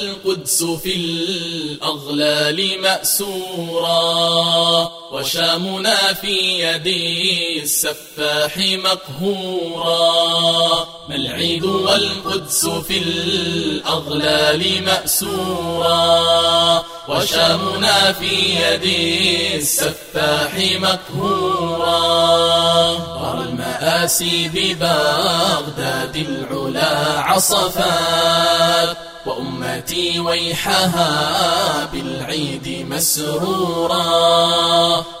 والقدس في الأغلال مأسورا وشامنا في يدي السفاح مقهورا. ما العيد والقدس في الأغلال مأسورا وشامنا في يدي السفاح مقهورا. ترى المآسي ببغداد العلا عصفات وأمتي ويحها بالعيد مسرورا.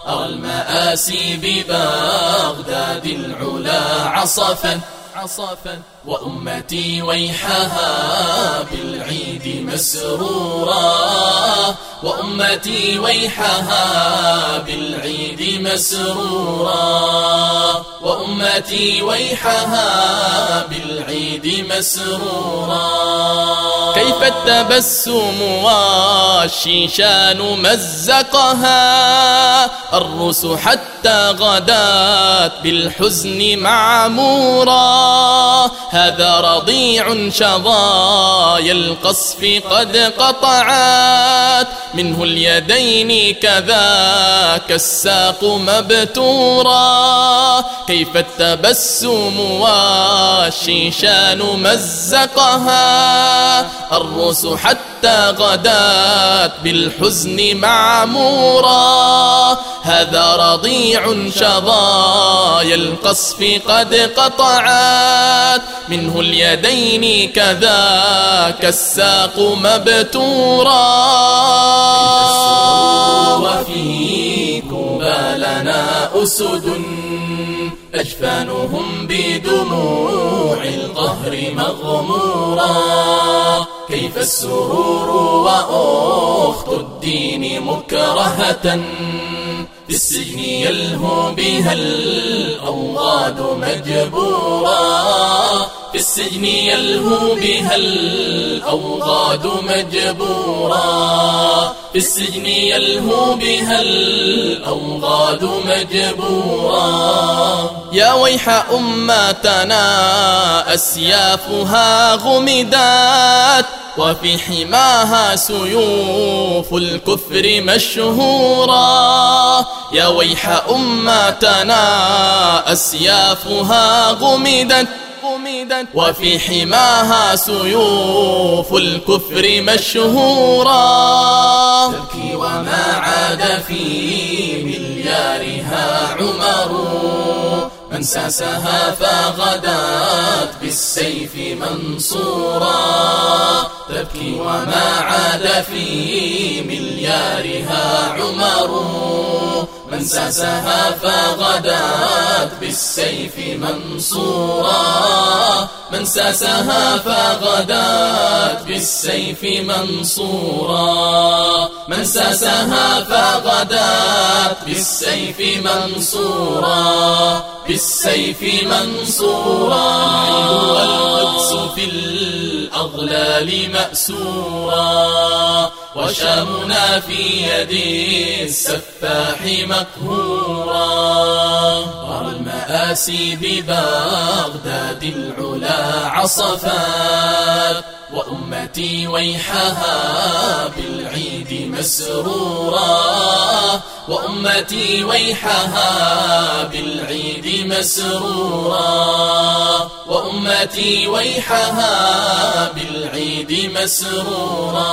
أرى المآسي ببغداد العلا عصفا عصفا. وأمتي ويحها بالعيد مسرورا. وأمتي ويحها بالعيد مسرورا. وأمتي ويحها بالعيد مسرورا. كيف التبسم والشيشان مزقها؟ الرس حتى غدات بالحزن معمورا. هذا رضيع شظايا القصف قد قطعات. منه اليدين كذاك الساق مبتورا. كيف التبسم والشيشان مزقها. الرس حتى غدات بالحزن معمورا. هذا رضيع شظايا القصف قد قطعات منه اليدين كذاك الساق مبتورا. وفي كوبا لنا أسد أجفانهم بدموع القهر مغمورا كيف السرور وأخت الدين مكرهة في السجن يلهو بها الأوغاد مجبورا السجن يلهو بها الأوغاد مجبورا. في السجن يلهو بها الأوغاد مجبورا. يا ويح أمتنا أسيافها غمدات. وفي حماها سيوف الكفر مشهورا. يا ويح أمتنا أسيافها غمدت. وفي حماها سيوف الكفر مشهورا. تبكي وما عاد في مليارها عمر. من ساسها فغدات بالسيف منصورا. تبكي وما عاد في مليارها عمر. من ساسها فغدات بالسيف منصورا. من ساسها فغدات بالسيف منصورا. من ساسها فغدات بالسيف منصورا. بالسيف منصورا. والقدس في الأغلال مأسورا. وشامنا في يدي السفاح مقهورا. المآسي ببغداد العلا عصفات وأمتي ويحها بالعيد مسرورا. وأمتي ويحها بالعيد مسرورا. وأمتي ويحها بالعيد مسرورا.